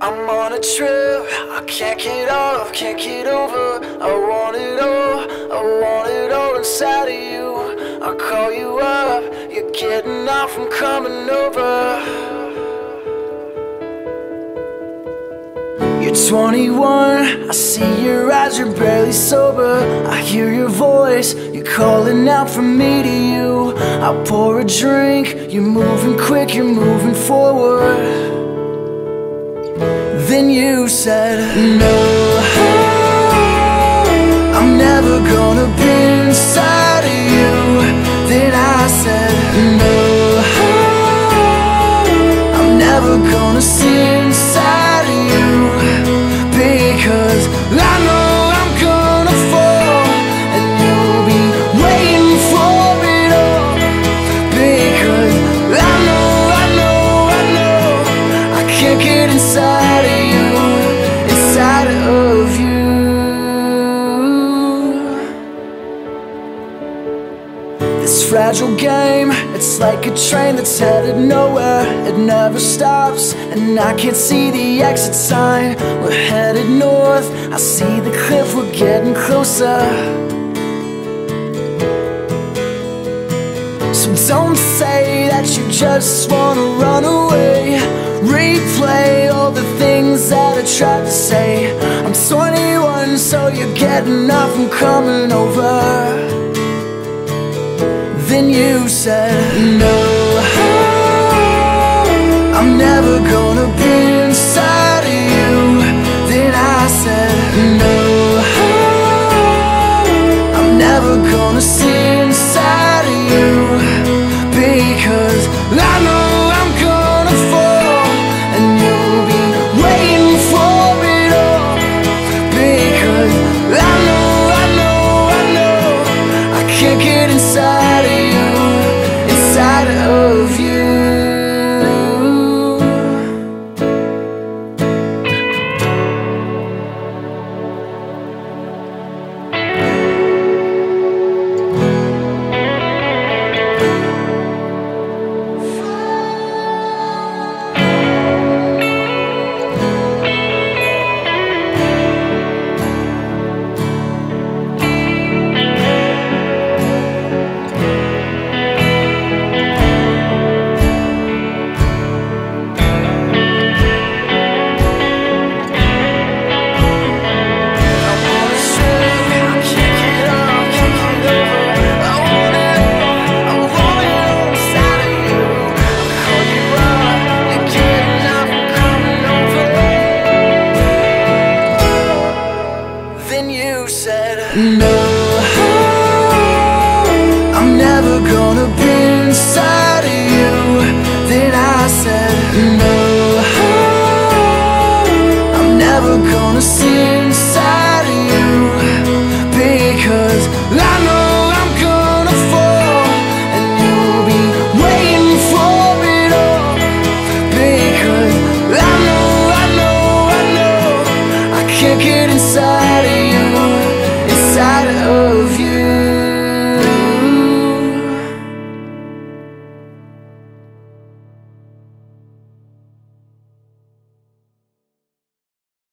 I'm on a trip, I can't get off, can't get over. I want it all, I want it all inside of you. I call you up, you're getting off, I'm coming over. You're 21, I see your eyes, you're barely sober. I hear your voice, you're calling out from me to you. I pour a drink, you're moving quick, you're moving forward. You said, No, I'm never gonna be inside of you. Then I said, No, I'm never gonna see inside of you. Because I know I'm gonna fall, and you'll be waiting for it all. Because I know, I know, I know I can't get inside of you, fragile game, it's like a train that's headed nowhere. It never stops, and I can't see the exit sign. We're headed north, I see the cliff, we're getting closer. So don't say that you just wanna run away. Replay all the things that I tried to say. I'm 21, so you're getting up and coming over. Then you said, No, I'm never gonna be you said no. I'm never gonna be inside of you. Then I said no.